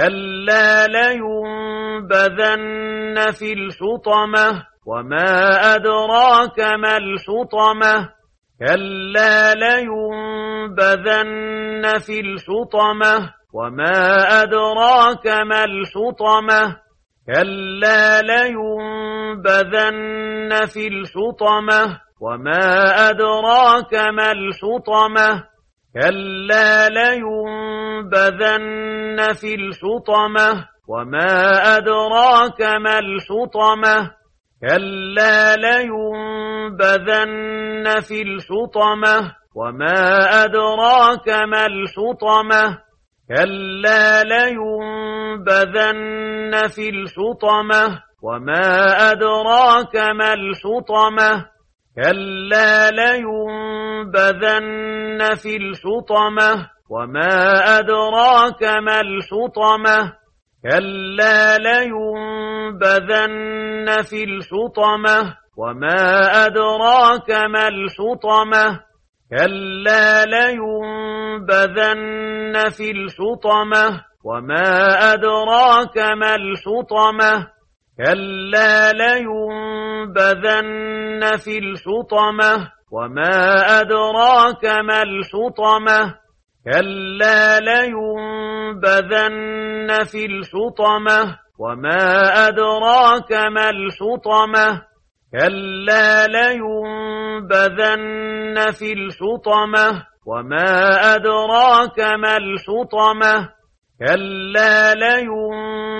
كلا لينبذن في الحطمة وما أدراك ما الحطمة كلا لينبذن في الحطمة وما أدراك ما الحطمة كلا لينبذن في الحطمة وما أدراك ما الحطمة كلا لينبذن في الحطمة وما أدراك ما الحطمة كلا لينبذن في الحطمة وما أدراك ما الحطمة كلا لينبذن في الحطمة وما أدراك ما الحطمة كلا لينبذن في الحطمة وما أدراك ما الحطمة كلا لينبذن في الحطمة وما أدراك ما الحطمة كلا لينبذن في الحطمة وما أدراك ما الحطمة كلا لينبذن في الحطمة وما أدراك ما الحطمة كلا لينبذن في الحطمة وما أدراك ما الحطمة كلا لينبذن في الحطمة وما أدراك ما الحطمة كلا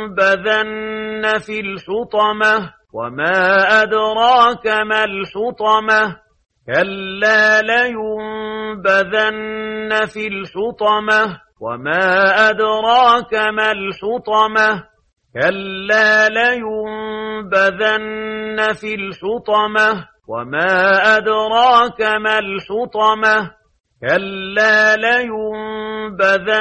لينبذن في الحطمة وما أدراك ما الحطمة كلا لينبذن في الحطمة وما أدراك ما الحطمة كلا لينبذن في الحطمة وما أدراك ما الحطمة كلا لينبذن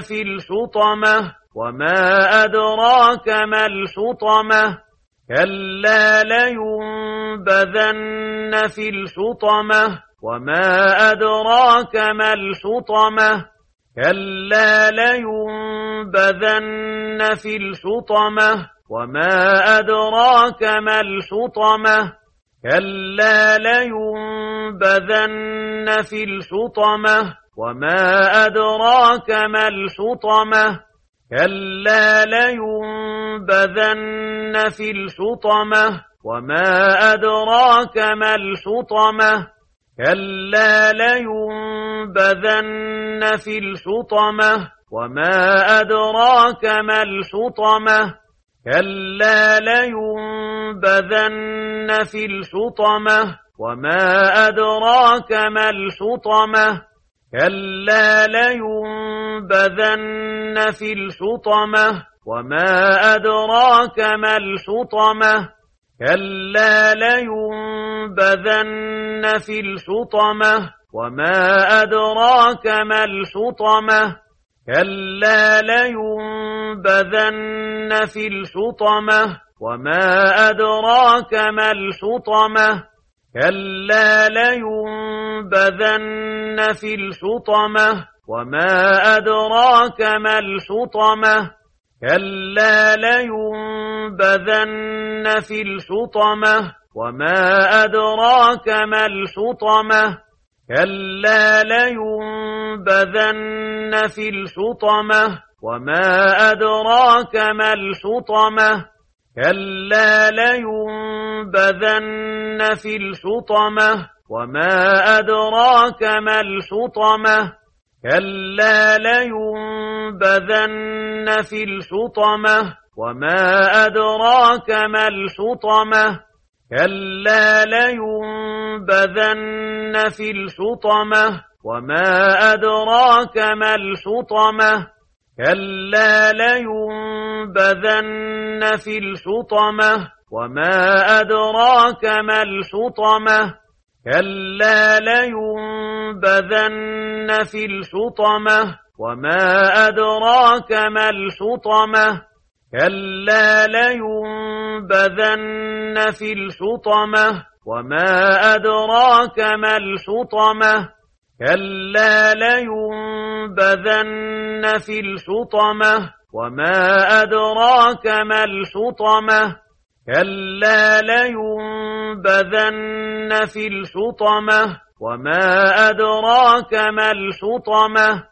في الحطمة وما أدراك ما الحطمة كلا لينبذن في الحطمة وما أدراك ما الحطمة كلا لينبذن في الحطمة وما أدراك ما الحطمة كلا لينبذن في الحطمة وما أدراك ما الحطمة كلا لينبذن في الحطمة وما أدراك ما الحطمة كلا لينبذن في الحطمة وما أدراك ما الحطمة كلا لينبذن في الحطمة وما أدراك ما الحطمة كلا لينبذن في الحطمة وما أدراك ما الحطمة كلا لينبذن في الحطمة وما أدراك ما الحطمة كلا لينبذن في الحطمة وما أدراك ما الحطمة كلا لينبذن في الحطمة وما أدراك ما الحطمة كلا لينبذن في الحطمة وما أدراك ما الحطمة كلا لينبذن في الحطمة وما أدراك ما الحطمة كلا لينبذن في الحطمة وما أدراك ما الحطمة كلا لينبذن في الحطمة وما أدراك ما الحطمة كلا لينبذن في الحطمة وما أدراك ما الحطمة كلا لينبذن في الحطمة وما أدراك ما الحطمة كلا لينبذن في الحطمة وما أدراك ما الحطمة كلا لينبذن في الحطمة وما أدراك ما الحطمة كلا لينبذن في الحطمة وما أدراك ما الحطمة كلا لينبذن في الحطمة وما أدراك ما الحطمة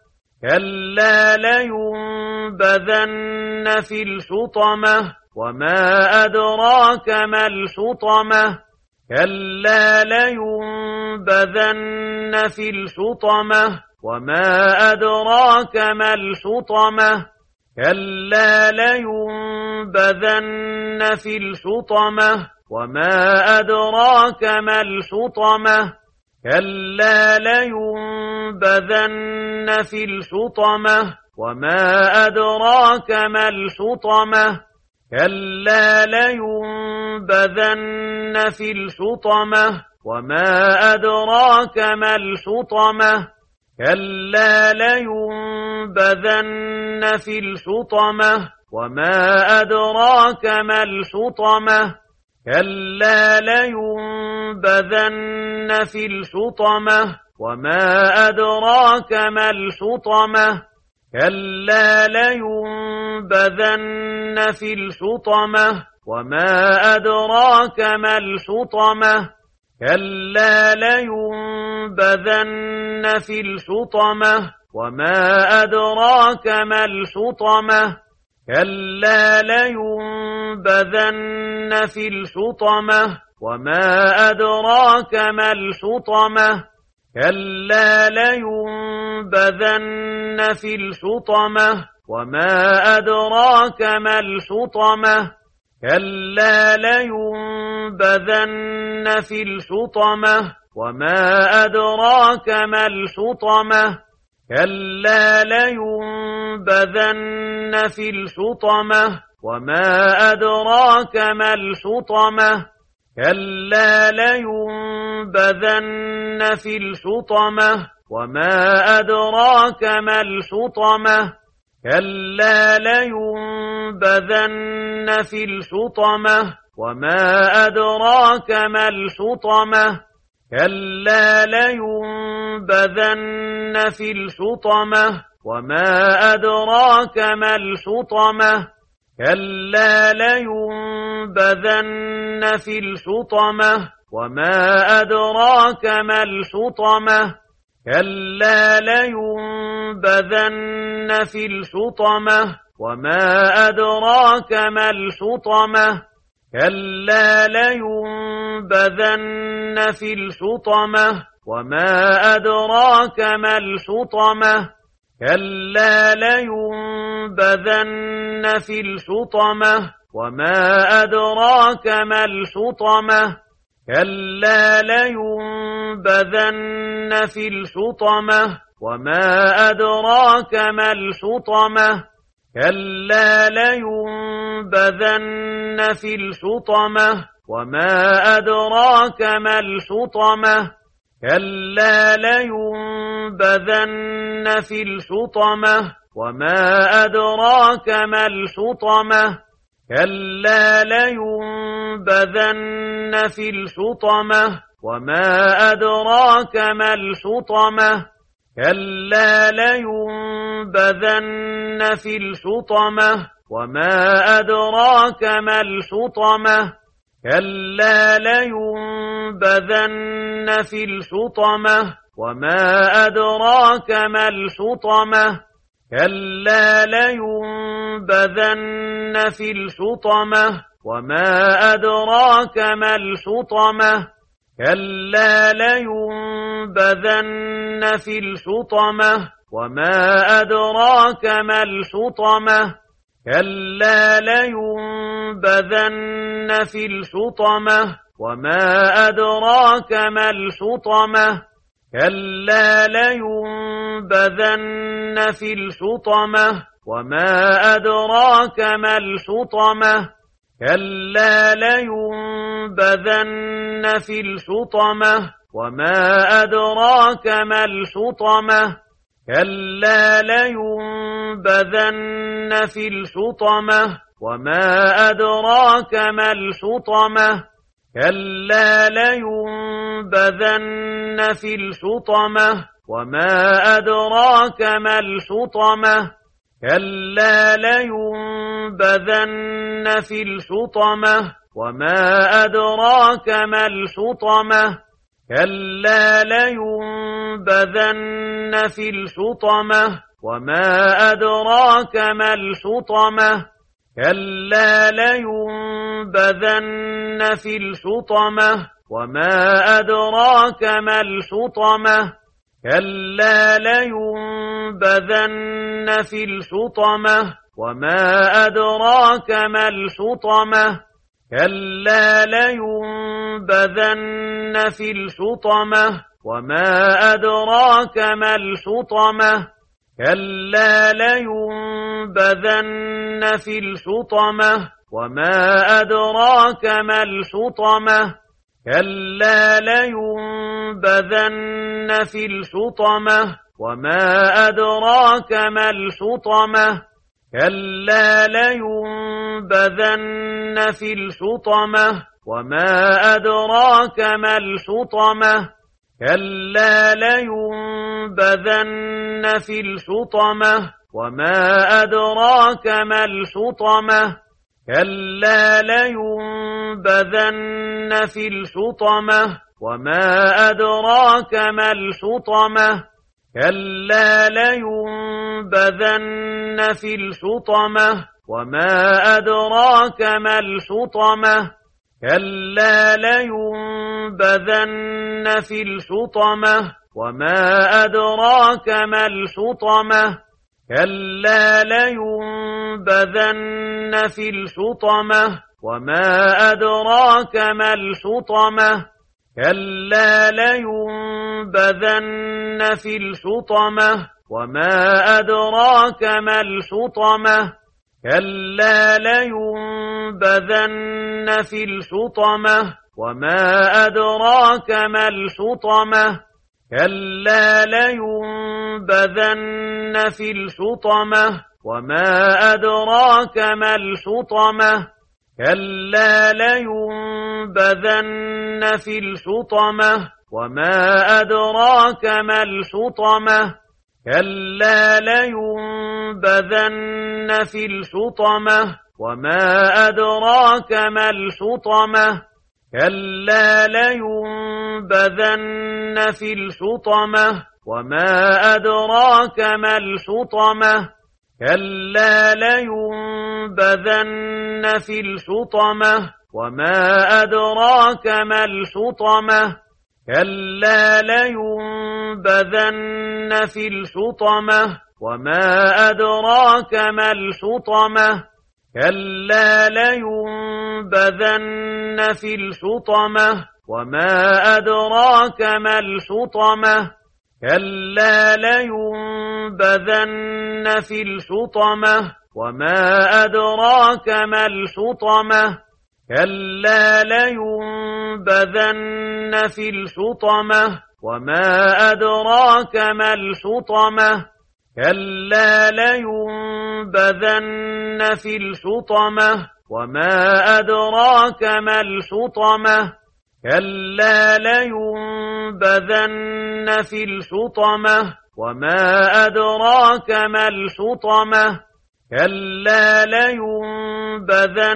كلا لينبذن في الحطمة وما أدراك ما الحطمة كلا لينبذن في الحطمة وما أدراك ما الحطمة كلا لينبذن في الحطمة وما أدراك ما الحطمة كلا لينبذن في الحطمة وما أدراك ما الحطمة كلا لينبذن في الحطمة وما أدراك ما الحطمة كلا لينبذن في الحطمة وما أدراك ما الحطمة كلا لينبذن في الحطمة وما أدراك ما الحطمة كلا لينبذن في الحطمة وما أدراك ما الحطمة كلا لينبذن في الحطمة وما أدراك ما الحطمة كلا لينبذن في الحطمة وما أدراك ما الحطمة كلا لينبذن في الحطمة وما أدراك ما الحطمة كلا لينبذن في الحطمة وما أدراك ما الحطمة كلا لينبذن في الحطمة وما أدراك ما الحطمة كلا لينبذن في الحطمة وما أدراك ما الحطمة كلا لينبذن في الحطمة وما أدراك ما الحطمة كلا لينبذن في الحطمة وما أدراك ما الحطمة كلا لينبذن في الحطمة وما أدراك ما الحطمة كلا لينبذن في الحطمة وما أدراك ما الحطمة كلا لينبذن في الحطمة وما أدراك ما الحطمة كلا لينبذن في الحطمة وما أدراك ما الحطمة كلا لينبذن في الحطمة وما أدراك ما الحطمة كلا لينبذن في الحطمة وما أدراك ما الحطمة كلا لينبذن في الحطمة وما أدراك ما الحطمة كلا لينبذن في الحطمة وما أدراك ما الحطمة كلا لينبذن في الحطمة وما أدراك ما الحطمة كلا لينبذن في الحطمة وما أدراك ما الحطمة كلا لينبذن في الحطمة وما أدراك ما الحطمة كلا لينبذن في الحطمة وما أدراك ما الحطمة كلا لينبذن في الحطمة وما أدراك ما الحطمة كلا لينبذن في الحطمة وما أدراك ما الحطمة كلا لينبذن في الحطمة وما أدراك ما الحطمة كلا لينبذن في الحطمة وما أدراك ما الحطمة كلا لينبذن في الحطمة وما أدراك ما الحطمة كلا لينبذن في الحطمة وما أدراك ما الحطمة كلا لينبذن في الحطمة وما أدراك ما الحطمة كلا لينبذن في الحطمة وما أدراك ما الحطمة كلا لينبذن في الحطمة وما أدراك ما الحطمة كلا لينبذن في الحطمة وما أدراك ما الحطمة كلا لينبذن في الحطمة وما أدراك ما الحطمة كلا لينبذن في الحطمة وما أدراك ما الحطمة كلا لينبذن في الحطمة وما أدراك ما الحطمة كلا لينبذن في الحطمة وما أدراك ما الحطمة كلا لينبذن في الحطمة وما أدراك ما الحطمة كلا لينبذن في الحطمة وما أدراك ما الحطمة كلا لينبذن في الحطمة وما أدراك ما الحطمة كلا لينبذن في الحطمة وما أدراك ما الحطمة كلا لينبذن في الحطمة وما أدراك ما الحطمة كلا لينبذن في الحطمة وما أدراك ما الحطمة كلا لينبذن في الحطمة وما أدراك ما الحطمة كلا لينبذن في الحطمة وما أدراك ما الحطمة كلا لينبذن في الحطمة وما أدراك ما الحطمة كلا لينبذن في الحطمة وما أدراك ما الحطمة كلا لينبذن في الحطمة وما أدراك ما الحطمة كلا لينبذن في الحطمة وما أدراك ما الحطمة كلا لينبذن في الحطمة وما أدراك ما الحطمة كلا لينبذن في الحطمة وما أدراك ما الحطمة كلا لينبذن في الحطمة وما أدراك ما الحطمة كلا لينبذن في الحطمة وما أدراك ما الحطمة كلا لينبذن في الحطمة وما أدراك ما الحطمة كلا لينبذن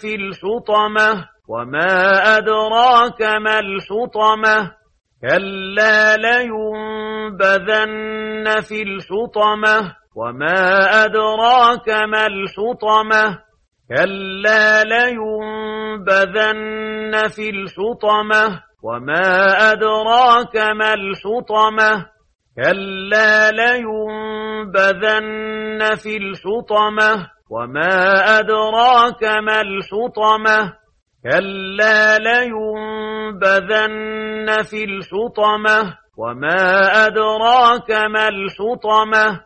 في الحطمة وما أدراك ما الحطمة كلا لينبذن في الحطمة وما أدراك ما الحطمة كلا لينبذن في الحطمة وما أدراك ما الحطمة كلا لينبذن في الحطمة وما أدراك ما الحطمة كلا لينبذن في الحطمة وما أدراك ما الحطمة